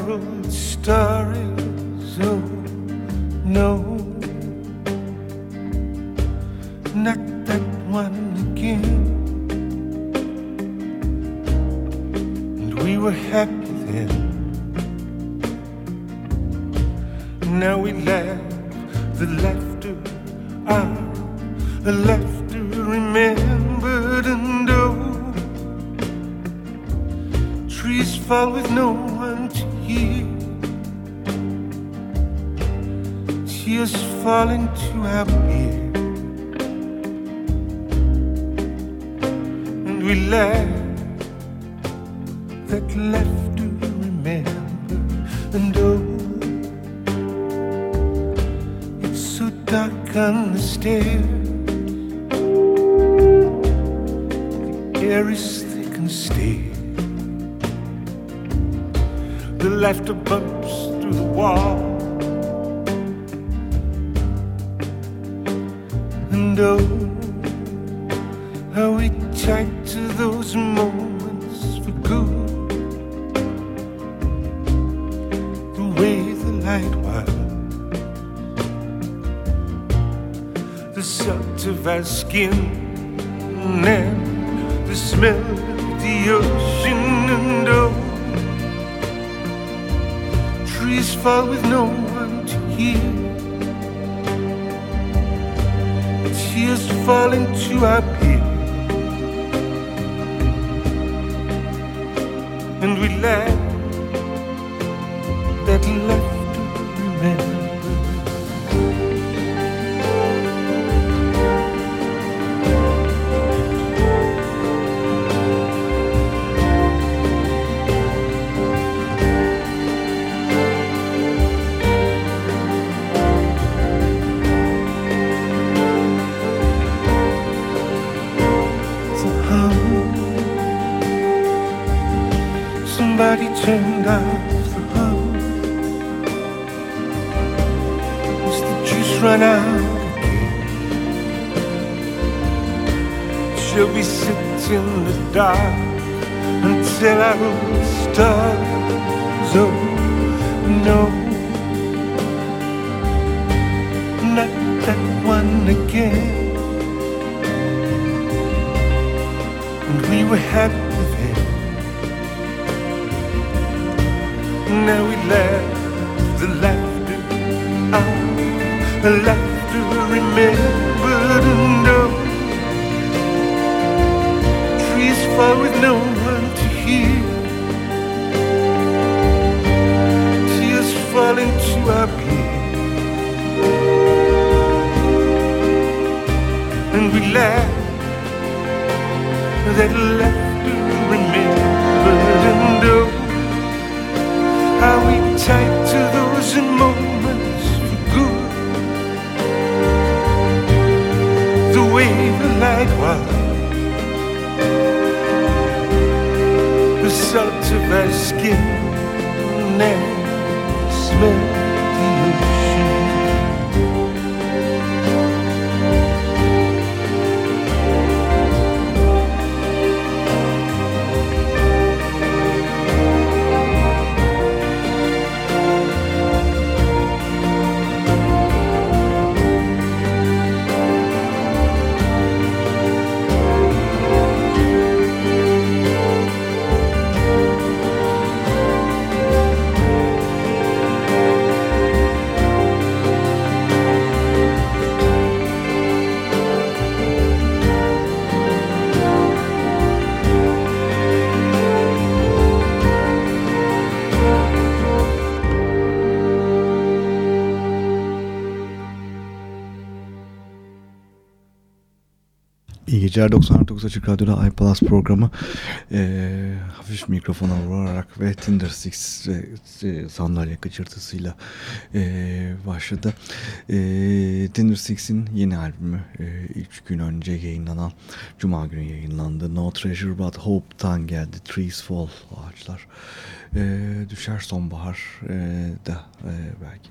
sparrow and oh. It's so dark on the stairs. The air is thick and stale. The laughter bumps through the wall. And oh, how we tight to those moments the salt of our skin and the smell of the ocean and oh. Trees fall with no one to hear. Tears fall into our And we were happy then. Now we laugh, the laughter, ah, the laughter remembered and no trees fall with no one to hear. Tears fall into our beer, and we laugh, that laughter remembered and no how we tight to those moments for good. The way the light was, the salt of our skin, and smell geceler 99 Açık Radyo'da iPlus programı e, hafif mikrofona vurarak ve Tinder Six ve e, sandalye kaçırtısıyla e, başladı. E, Tinder Six'in yeni albümü e, üç gün önce yayınlanan Cuma günü yayınlandı. No Treasure But Hope'tan geldi. Trees Fall ağaçlar e, düşer sonbahar e, da e, belki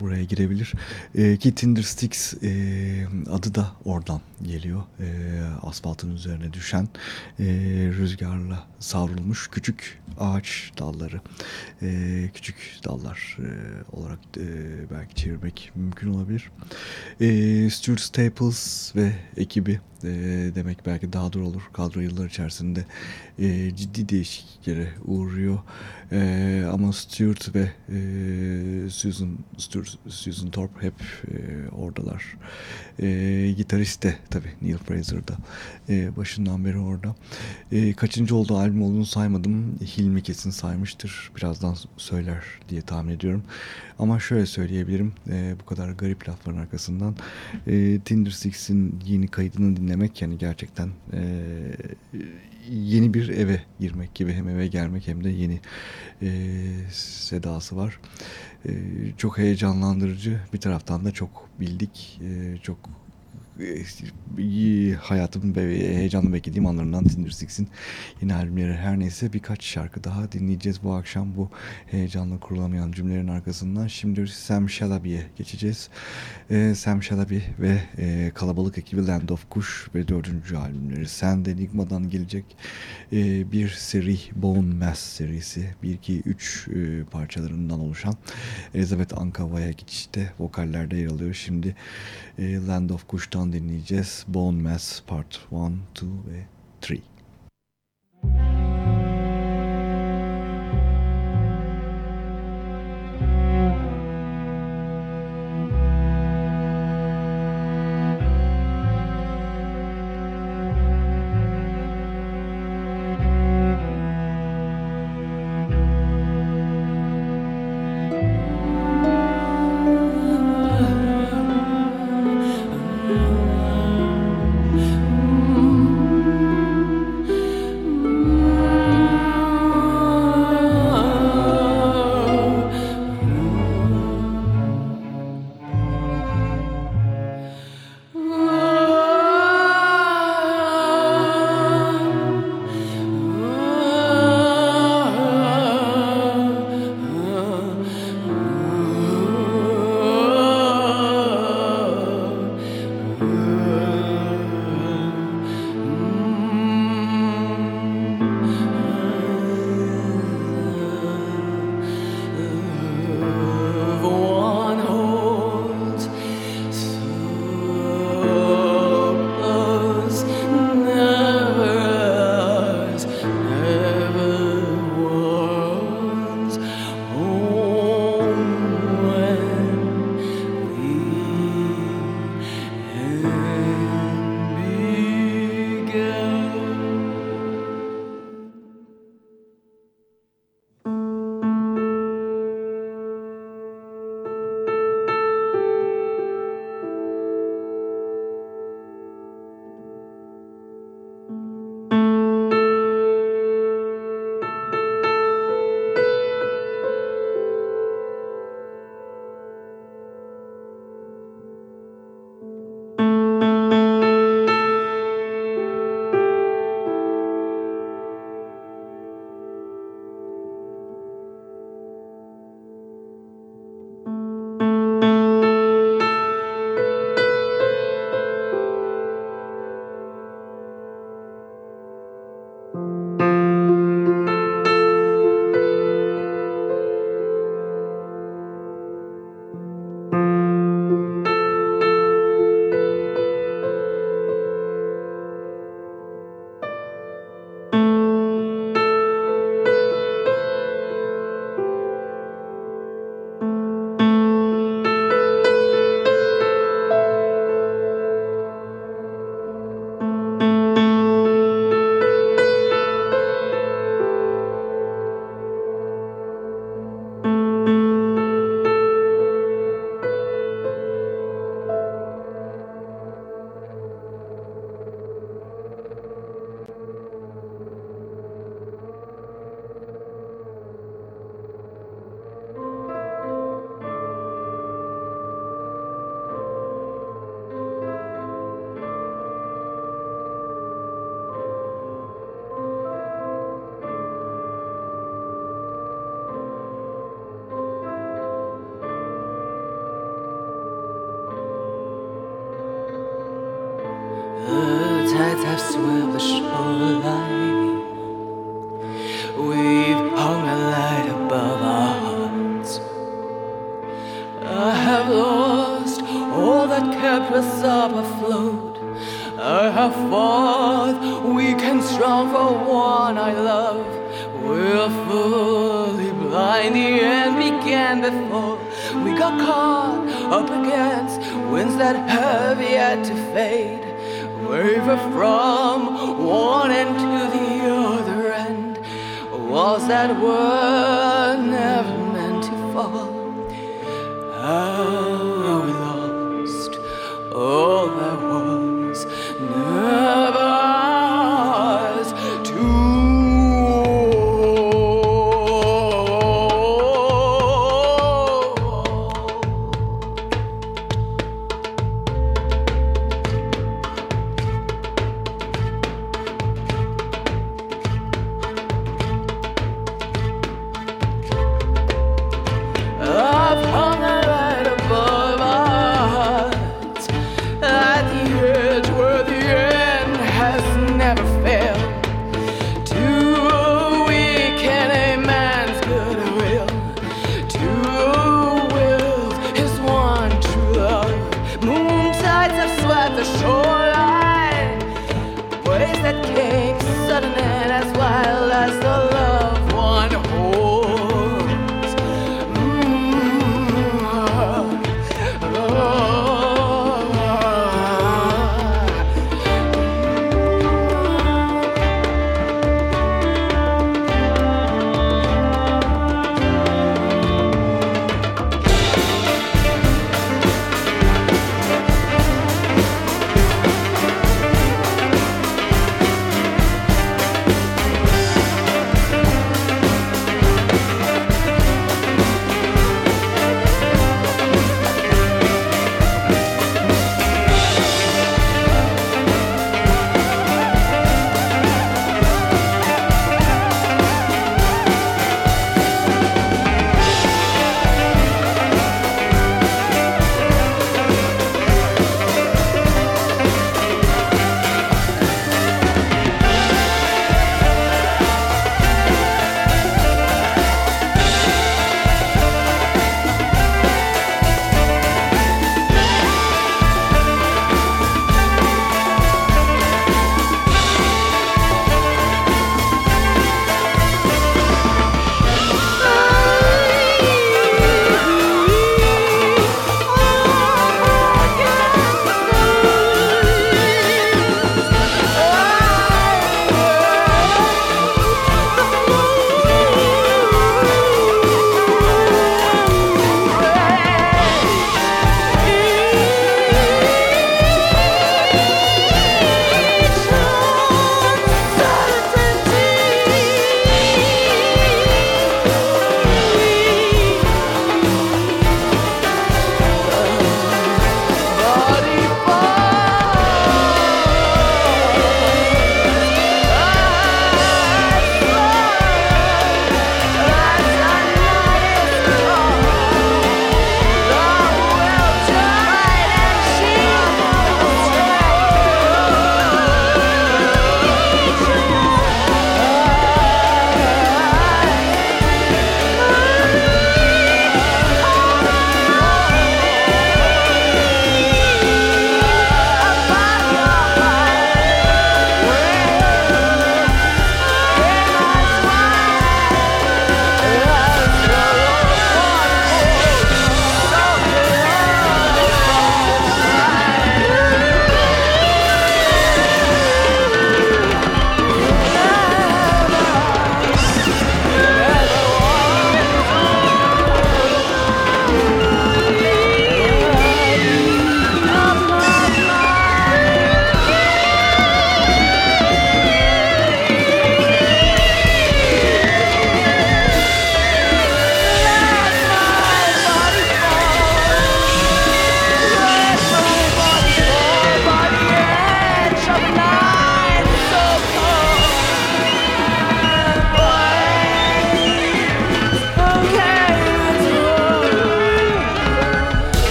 buraya girebilir. E, ki Tinder Sticks e, adı da oradan geliyor. E, asfaltın üzerine düşen e, rüzgarla savrulmuş küçük ağaç dalları. E, küçük dallar e, olarak e, belki çevirmek mümkün olabilir. E, Stuart Staples ve ekibi e, demek belki daha doğru olur. Kadro yıllar içerisinde e, ciddi değişikliklere uğruyor. E, ama Stuart ve e, Susan Stuart, Susan Thorpe hep e, oradalar. E, gitarist de tabii Neil Fraser da e, başından beri orada. E, kaçıncı olduğu albüm olduğunu saymadım. Hilmi kesin saymıştır. Birazdan söyler diye tahmin ediyorum. Ama şöyle söyleyebilirim. E, bu kadar garip lafların arkasından e, Tinder Six'in yeni kaydını dinlemek yani gerçekten e, yeni bir eve girmek gibi hem eve gelmek hem de yeni e, sedası var. E, çok heyecanlandırıcı bir taraftan da çok bildik, e, çok hayatım ve heyecanlı beklediğim anlarından Tinder Six'in yeni albümleri her neyse birkaç şarkı daha dinleyeceğiz bu akşam bu heyecanla kurulamayan cümlelerin arkasından. Şimdi Sam Shalaby'e geçeceğiz. Ee, Sam Shalaby ve e, kalabalık ekibi Land of Kush ve dördüncü albümleri Sand Enigma'dan gelecek e, bir seri Bone Mass serisi 1-2-3 e, parçalarından oluşan Elizabeth Ankava'ya geçişte vokallerde yer alıyor. Şimdi e, Land of Kush'tan dinleyeceğiz. Bone Mass Part 1, 2 ve 3. We got caught up against winds that have yet to fade. Waver from one end to the other end. Walls that were never meant to fall. How we lost all that.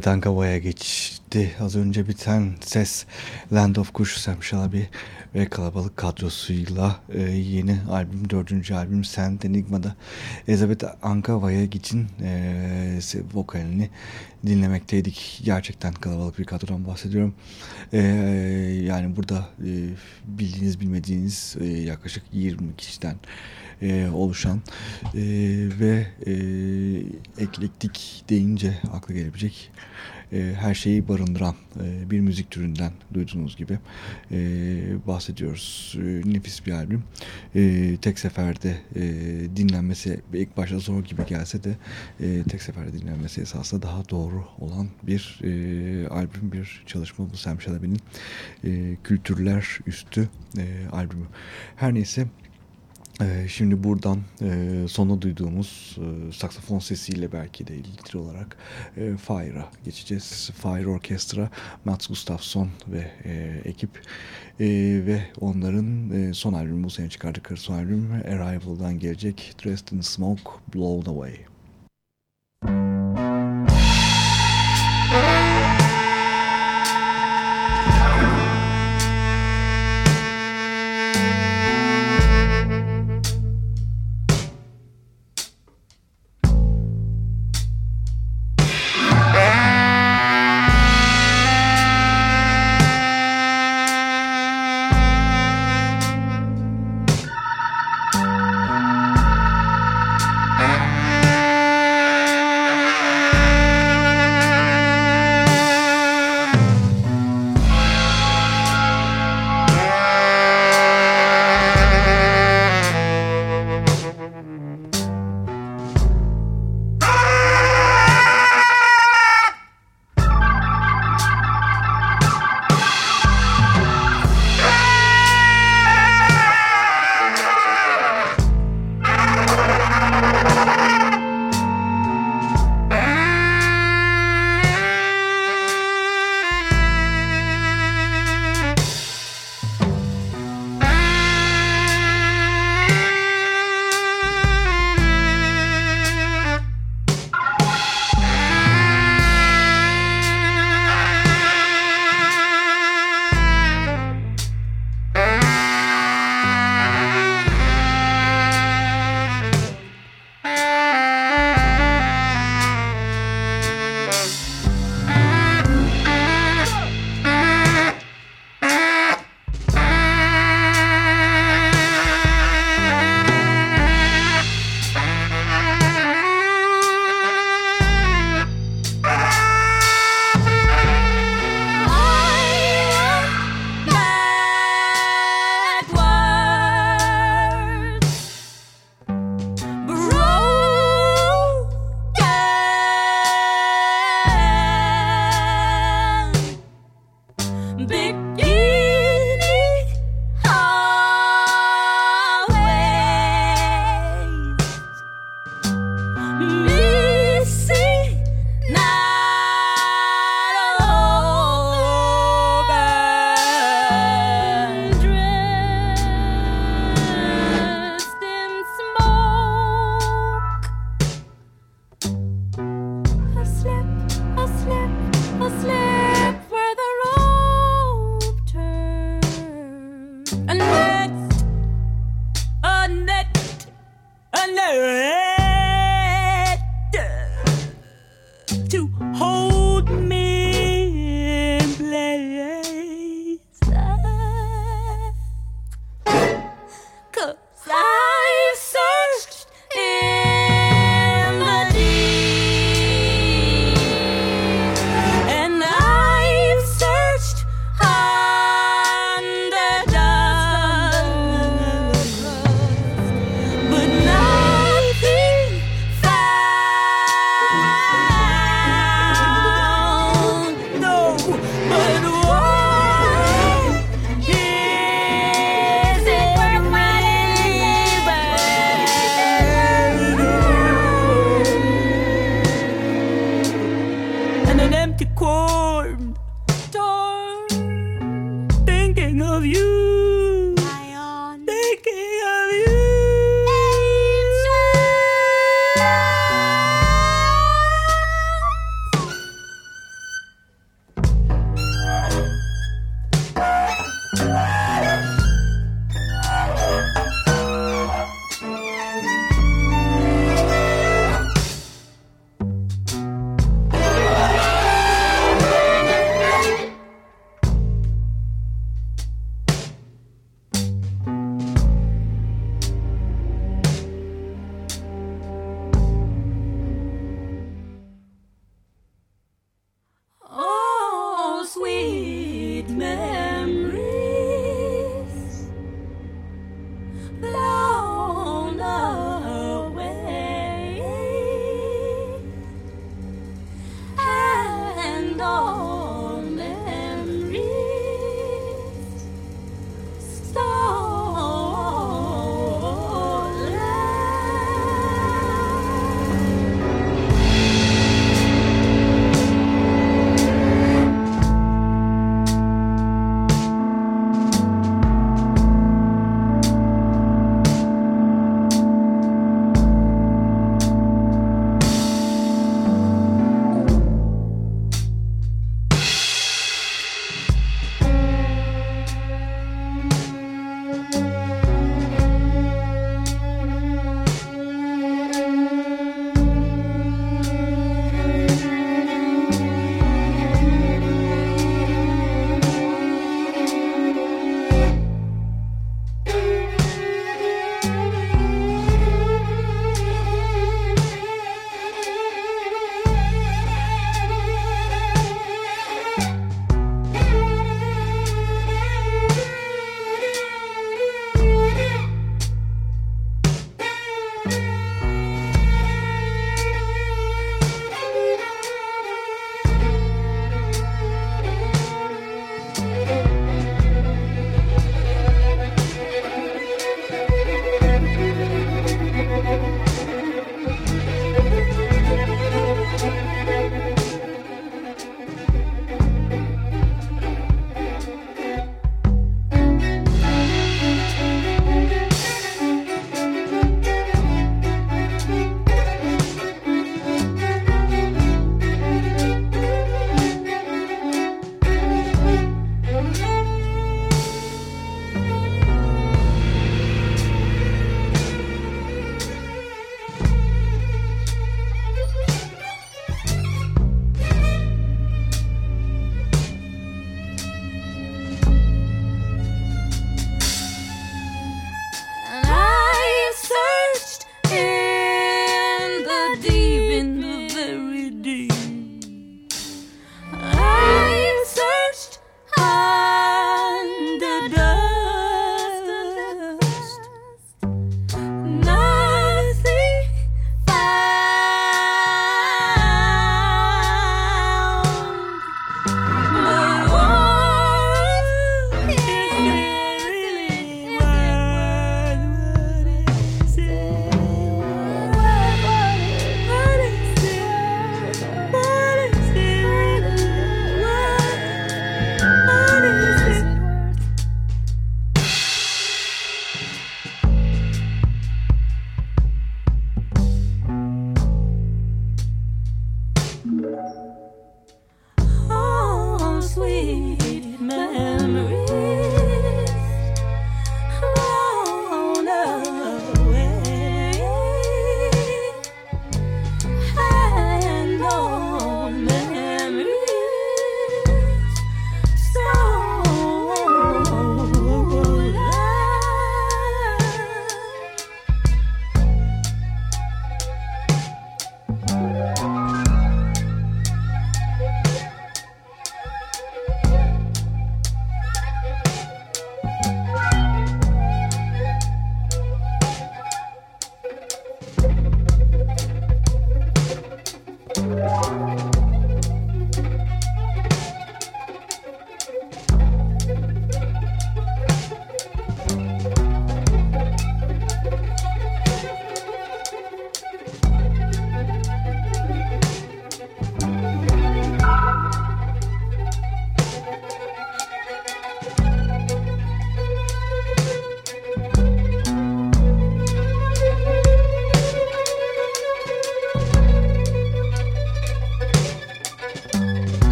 Elizabeth Ankava'ya geçti. Az önce biten ses Land of Kush Sam Shalaby ve kalabalık kadrosuyla e, yeni albüm, dördüncü albüm Sand Enigma'da Elizabeth Ankava'ya geçin e, vokalini dinlemekteydik. Gerçekten kalabalık bir kadrodan bahsediyorum. E, yani burada e, bildiğiniz bilmediğiniz e, yaklaşık 20 kişiden e, oluşan e, ve e, eklektik deyince akla gelebilecek e, her şeyi barındıran e, bir müzik türünden duyduğunuz gibi e, bahsediyoruz. E, nefis bir albüm. E, tek seferde e, dinlenmesi ilk başta zor gibi gelse de e, tek seferde dinlenmesi esasında daha doğru olan bir e, albüm, bir çalışma bu Sam Shalaby'nin e, kültürler üstü e, albümü. Her neyse ee, şimdi buradan e, sona duyduğumuz e, saksafon sesiyle belki de ilgili olarak e, Fire'a geçeceğiz. Fire Orkestra, Mats Gustafsson ve e, ekip e, ve onların e, son albümü bu sene çıkardıkları son albüm Arrival'dan gelecek Dressed in Smoke, Blown Away.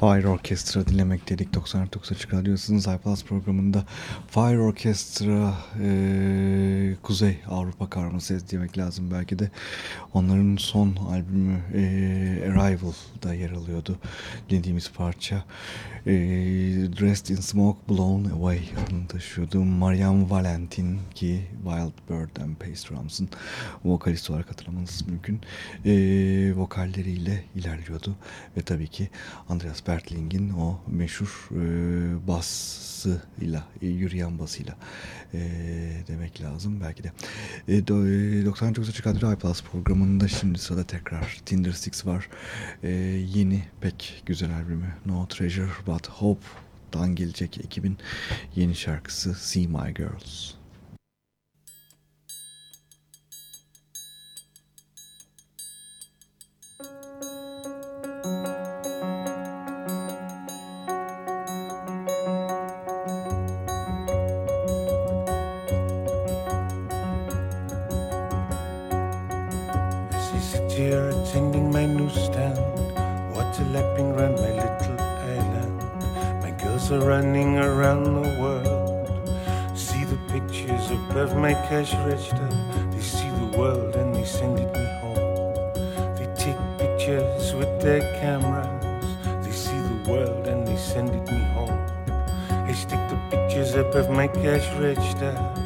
Fire Orchestra dinlemek dedik. 99 Açık Radyosu'nun iPlus programında Fire Orchestra e, Kuzey Avrupa karması demek lazım belki de. Onların son albümü e, Arrival'da yer alıyordu dinlediğimiz parça. E, Dressed in Smoke Blown Away adını taşıyordu. Mariam Valentin ki Wild Bird and Pace Drums'ın vokalist olarak hatırlamanız mümkün. E, vokalleriyle ilerliyordu. Ve tabii ki Andreas Bertling'in o meşhur e, basıyla, e, yürüyen basıyla e, demek lazım belki de. E, do, e, 99 Açık Radyo iPlus programında şimdi sırada tekrar Tinder Six var. E, yeni pek güzel albümü No Treasure But Hope'dan gelecek ekibin yeni şarkısı See My Girls. here above my cash register. They see the world and they send it me home. They take pictures with their cameras. They see the world and they send it me home. They stick the pictures above my cash register.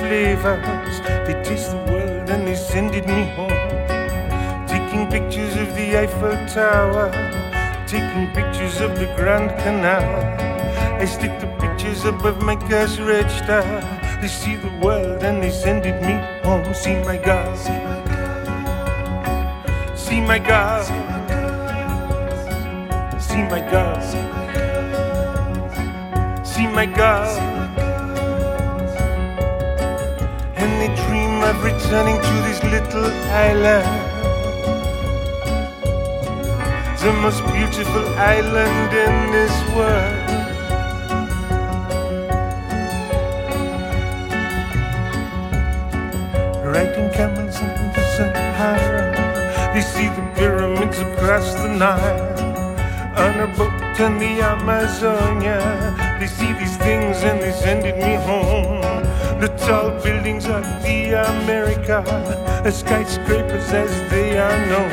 Flavors. They taste the world and they send it me home. Taking pictures of the Eiffel Tower. Taking pictures of the Grand Canal. I stick the pictures above my cash register. They see the world and they send it me home. See my God, See my God, See my God, See my girls. And of returning to this little island. The most beautiful island in this world. Riding camels in the Sahara. They see the pyramids across the Nile on a boat in the Amazonia. They see these things and they send it me home. The tall buildings of the America, the skyscrapers as they are known.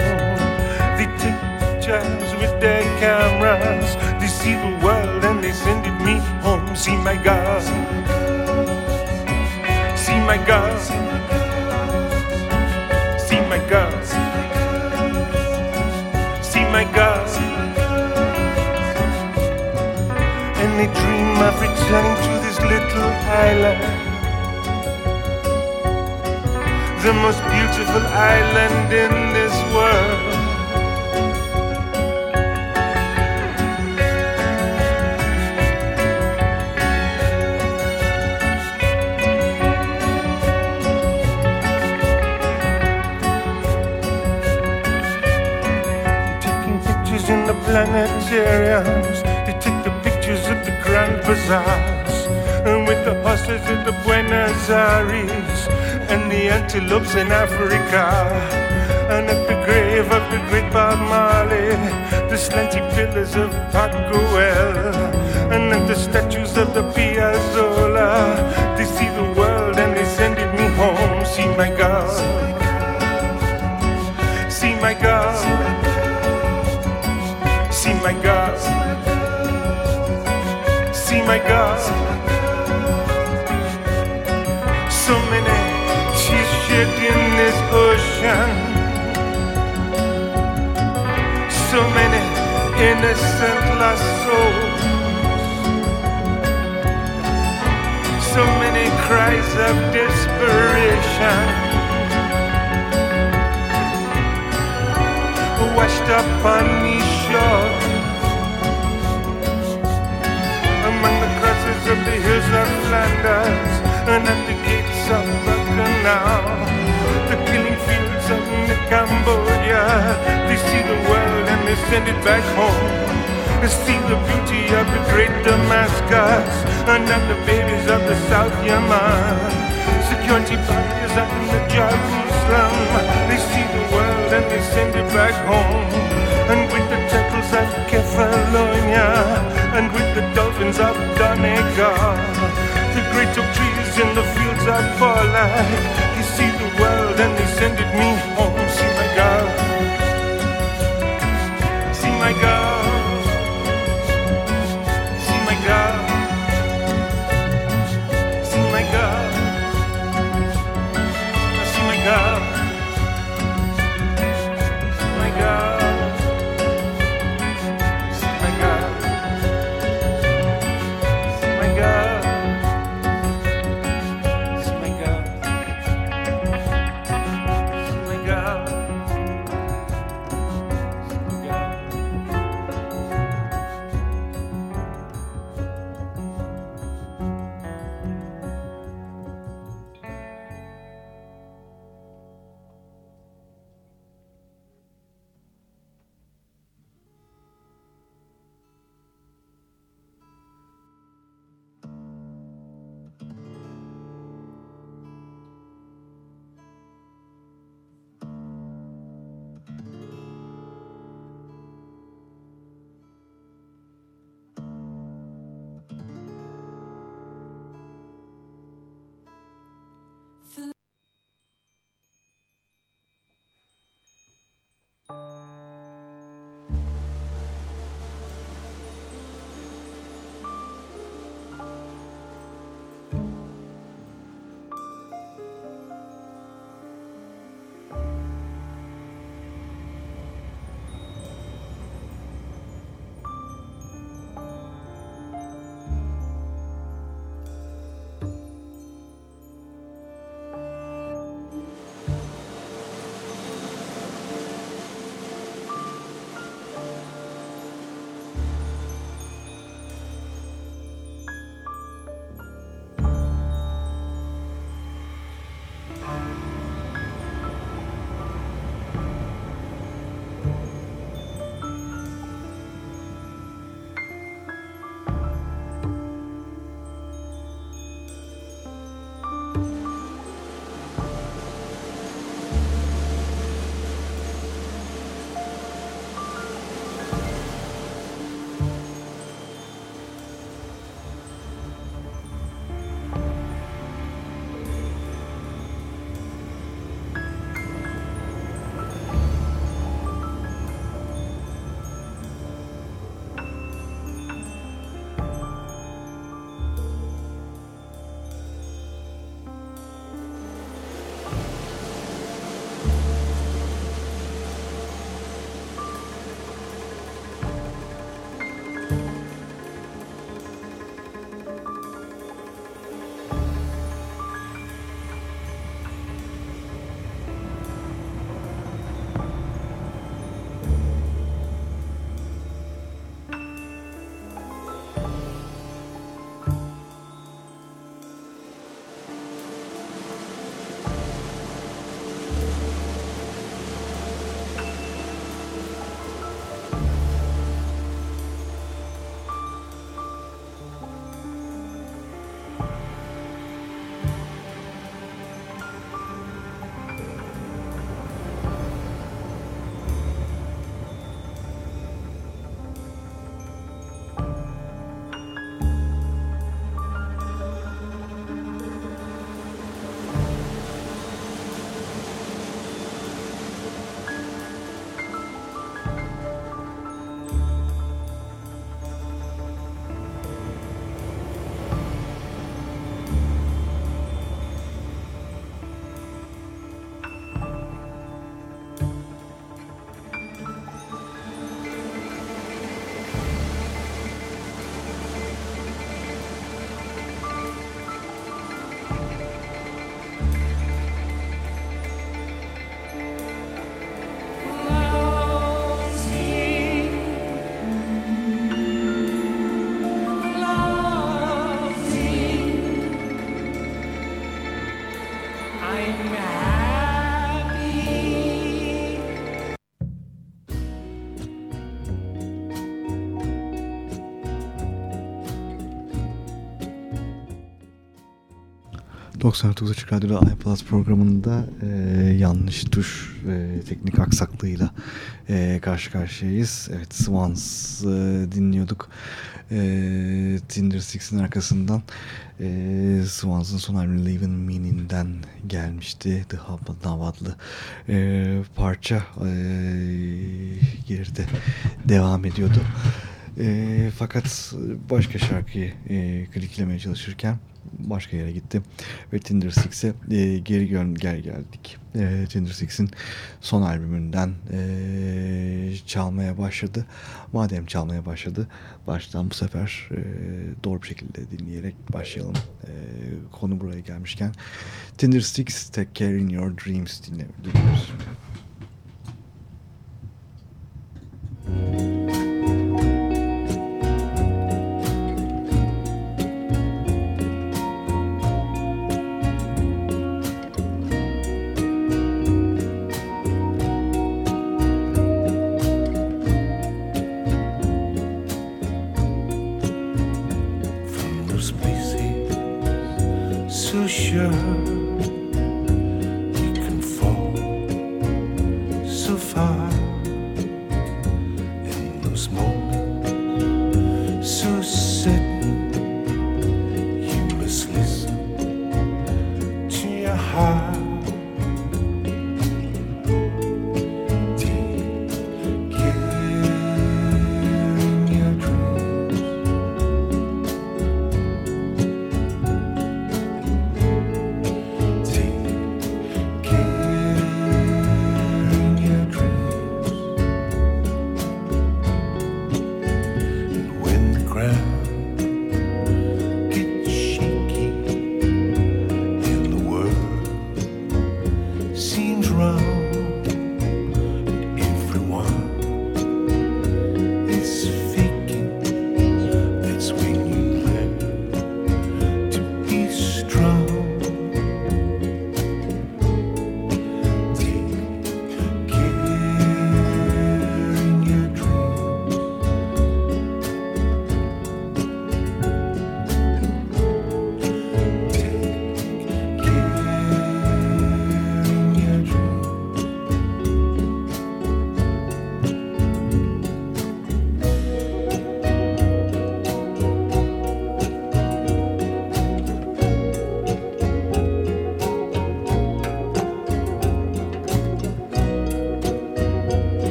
They take pictures with their cameras. They see the world and they send it me home. See my God. See my God. See my God. See my God. and they dream of returning to this little island the most beautiful island in this world. Taking pictures in the planetariums, They take the pictures of the grand bazaars, and with the horses at the Buenos Aires. And the antelopes in Africa. And at the grave of the great Bob Marley. The slanty pillars of Pacuel. And at the statues of the Piazzolla. They see the world and they send it me home. See my God. See my God see my God, see my God. So so many innocent lost souls, so many cries of desperation. washed up on these shores. Among the crosses of the hills of Flanders and at the gates of the Cambodia. They see the world and they send it back home. They see the beauty of the great Damascus and of the babies of the South Yemen. Security barriers and the Jerusalem. They see the world and they send it back home. And with the temples of Kefalonia and with the dolphins of Donegal, the great oak trees in the fields of Portland, they see the world and they send it me home. 99 Açık Radyo'da iPlus programında e, yanlış tuş ve teknik aksaklığıyla e, karşı karşıyayız. Evet Swans e, dinliyorduk. E, Tinder Six'in arkasından e, Swans'ın son albümü Leaving Meaning'den gelmişti. The Hub adlı e, parça e, geride devam ediyordu. E, fakat başka şarkıyı e, kliklemeye çalışırken başka yere gitti ve Tinder Six'e e, geri gön gel geldik. E, Tinder Six'in son albümünden e, çalmaya başladı. Madem çalmaya başladı, baştan bu sefer e, doğru bir şekilde dinleyerek başlayalım. E, konu buraya gelmişken Tinder Six Take Care in Your Dreams dinliyoruz. from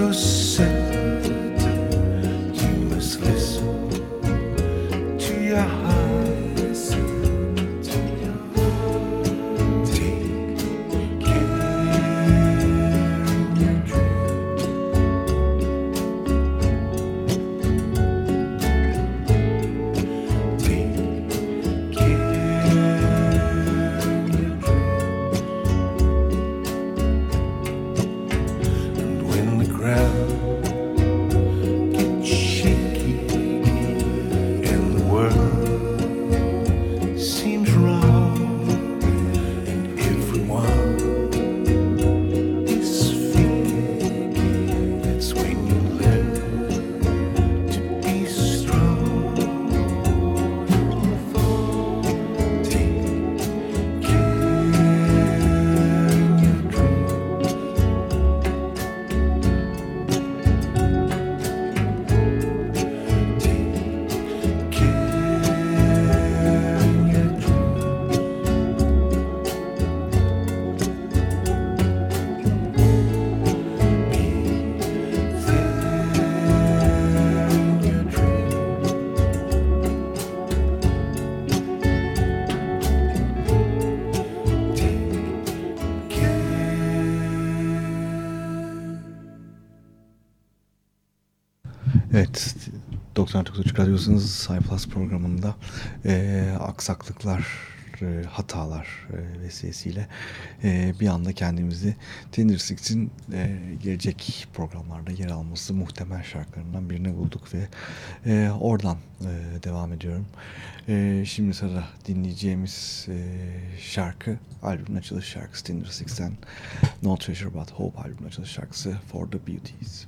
just Radyosu'nuz iPlus programında e, aksaklıklar, e, hatalar e, vesilesiyle e, bir anda kendimizi Tinder Six'in gelecek programlarda yer alması muhtemel şarkılarından birini bulduk ve oradan devam ediyorum. Şimdi sırada dinleyeceğimiz şarkı albümün açılış şarkısı Tinder Six'ten No Treasure But Hope albümün açılış şarkısı For The Beauties.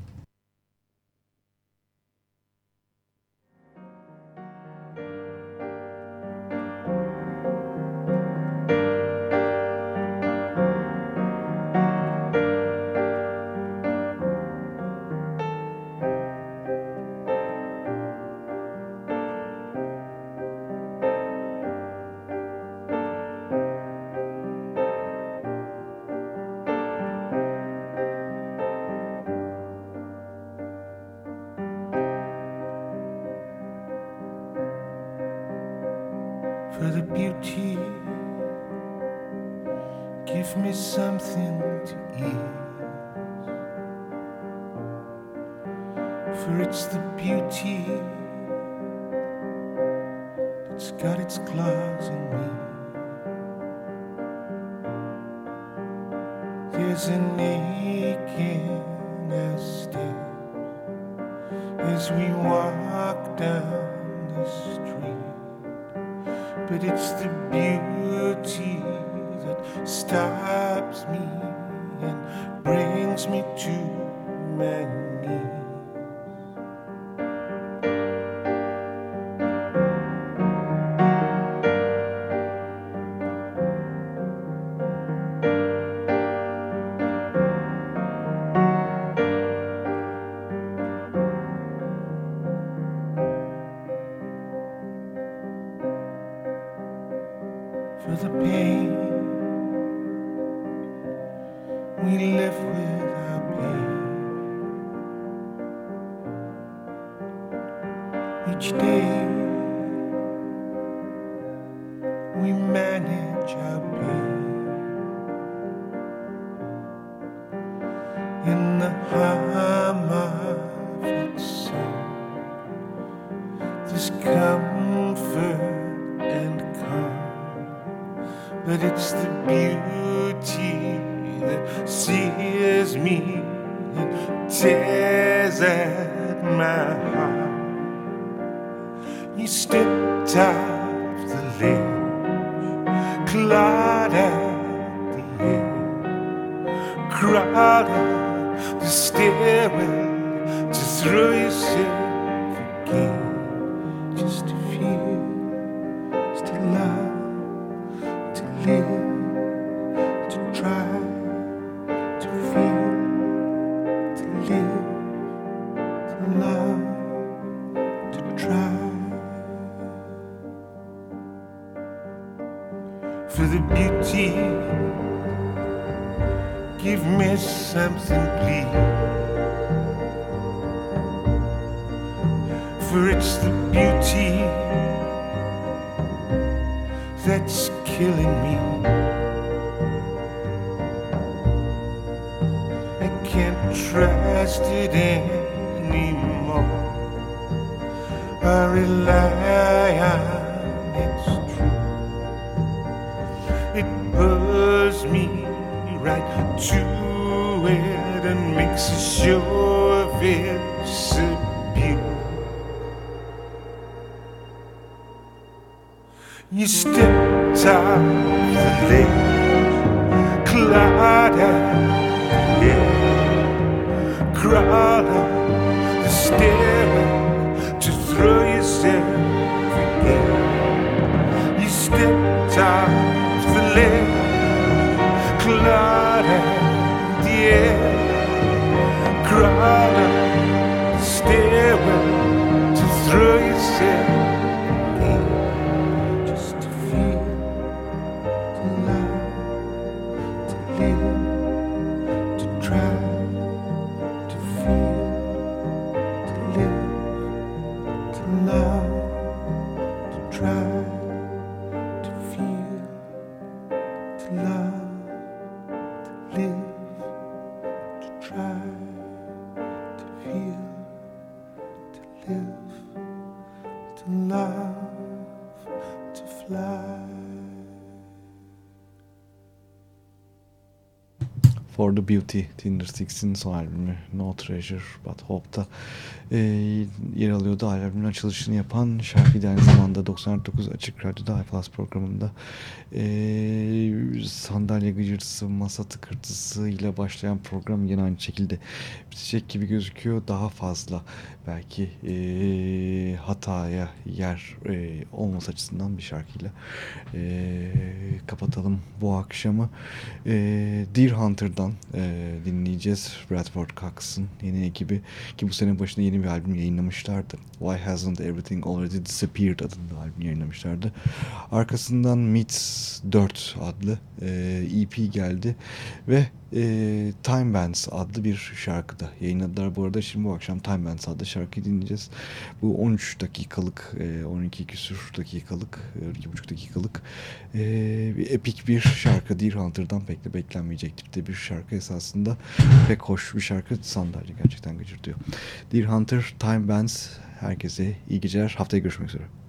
Each day we manage our pain in the hum of its soul. This comfort and calm, but it's the beauty. ladder, yeah, crawling, staring to throw yourself in. You stepped off the ledge, clawed cluttered, yeah, crawling. Beauty, Tinder Six'in son albümü No Treasure But Hope'da e, yer alıyordu. Albümün açılışını yapan şarkıydı aynı zamanda 99 Açık Radyo'da iPlus programında e, sandalye gıcırtısı, masa tıkırtısı ile başlayan program yine aynı şekilde bitecek gibi gözüküyor. Daha fazla belki e, hataya yer e, olması açısından bir şarkıyla e, kapatalım bu akşamı. E, Deer Hunter'dan e, dinleyeceğiz. Bradford Cox'ın yeni ekibi ki bu sene başında yeni bir albüm yayınlamışlardı. Why Hasn't Everything Already Disappeared adında albüm yayınlamışlardı. Arkasından Meets 4 adlı e, EP geldi ve e, Time Bands adlı bir şarkıda yayınladılar. Bu arada şimdi bu akşam Time Bands adlı şarkıyı dinleyeceğiz. Bu 13 dakikalık, e, 12 küsur dakikalık, e, 2,5 dakikalık e, bir epik bir şarkı. Deer Hunter'dan pek de beklenmeyecek tipte bir şarkı esasında. Pek hoş bir şarkı. Sandalye gerçekten gıcırtıyor. Deer Hunter, Time Bands. Herkese iyi geceler. Haftaya görüşmek üzere.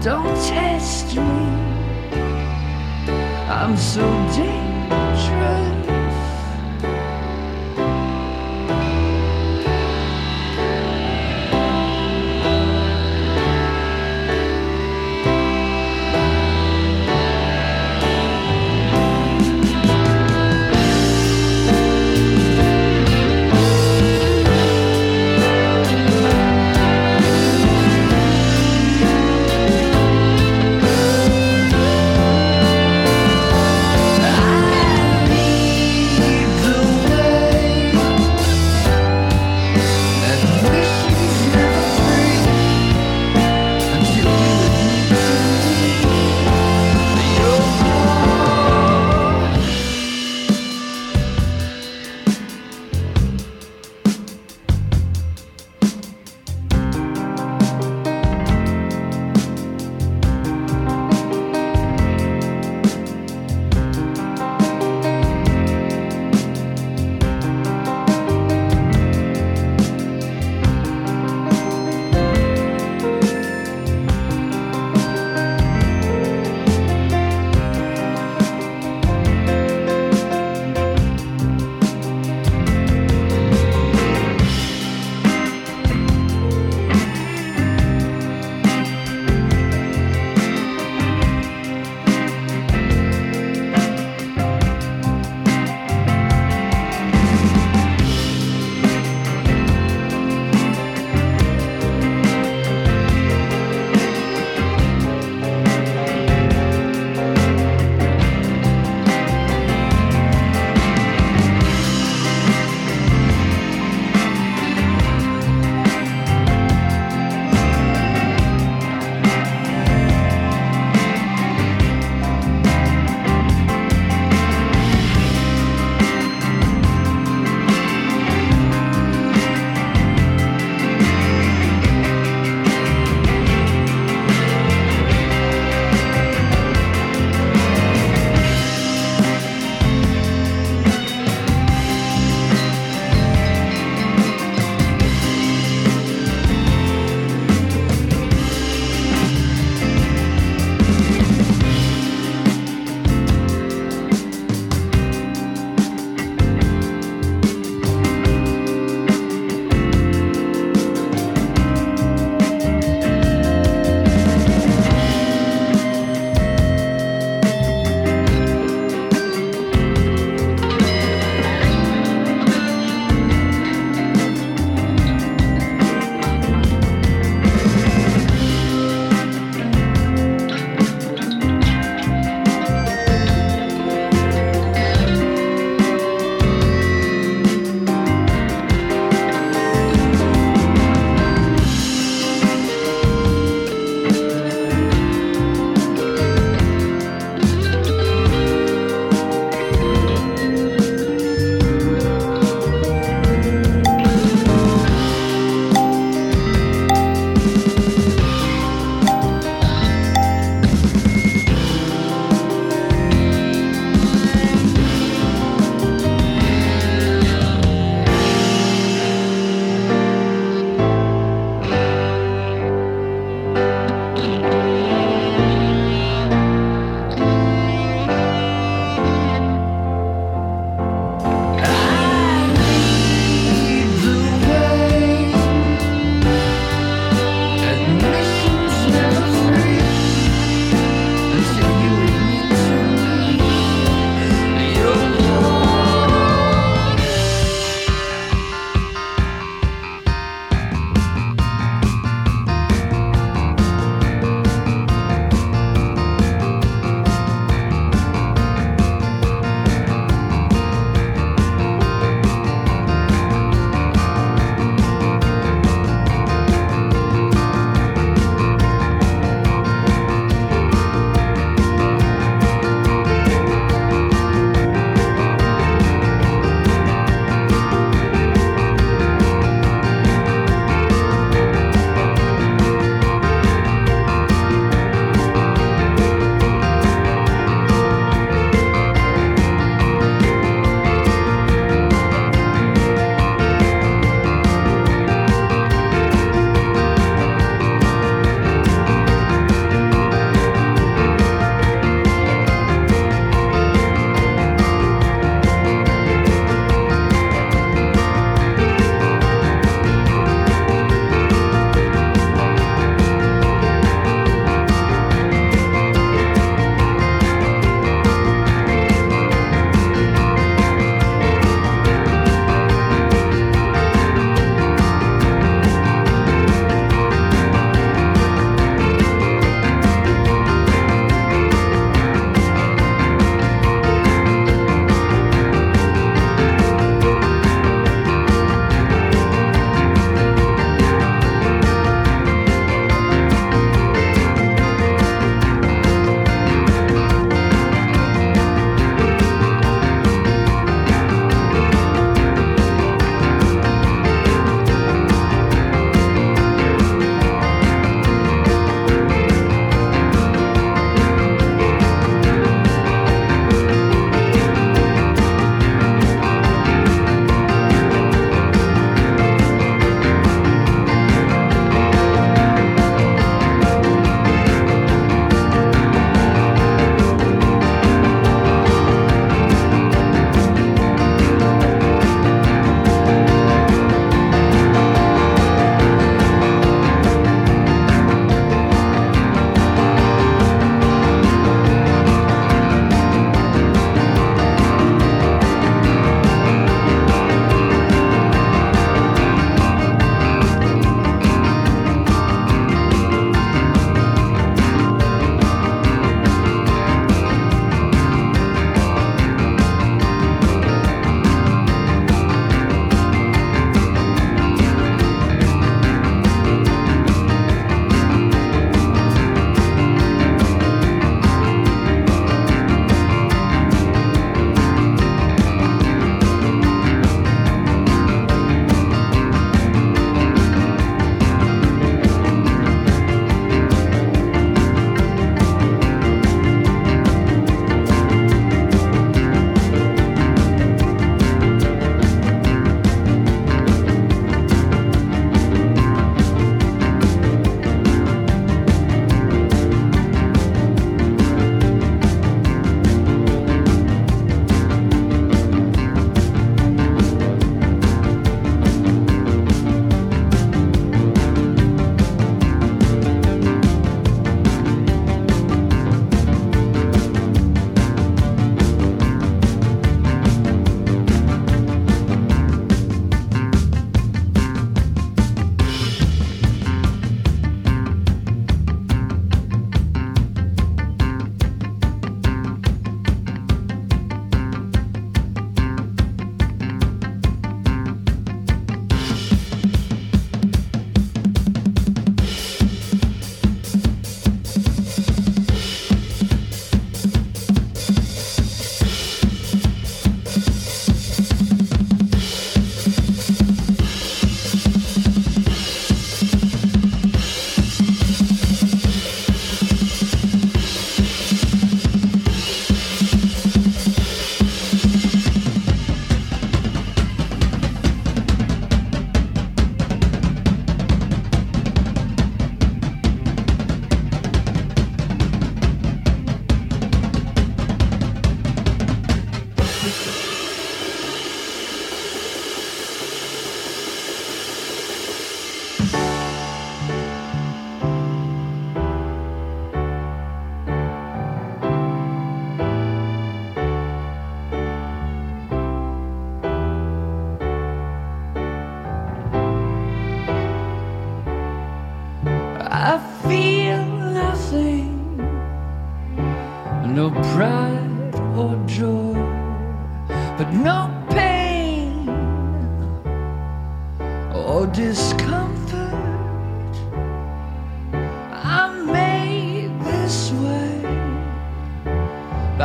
Don't test me. I'm so dangerous.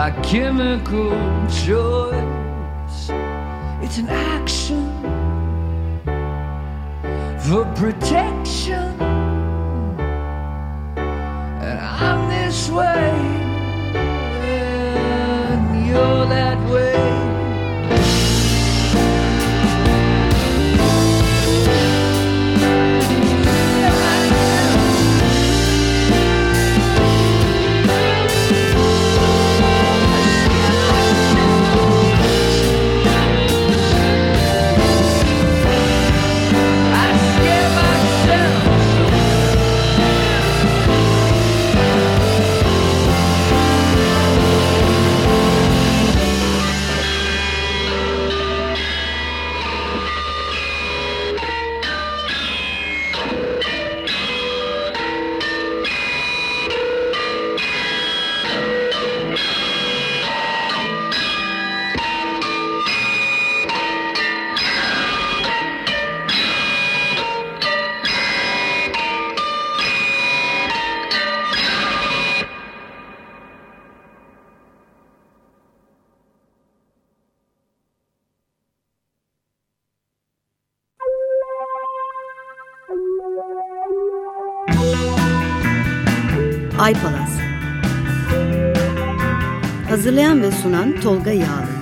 By chemical choice. It's an action for protection. And I'm this way, and you're that way. Sunan Tolga Yağlı.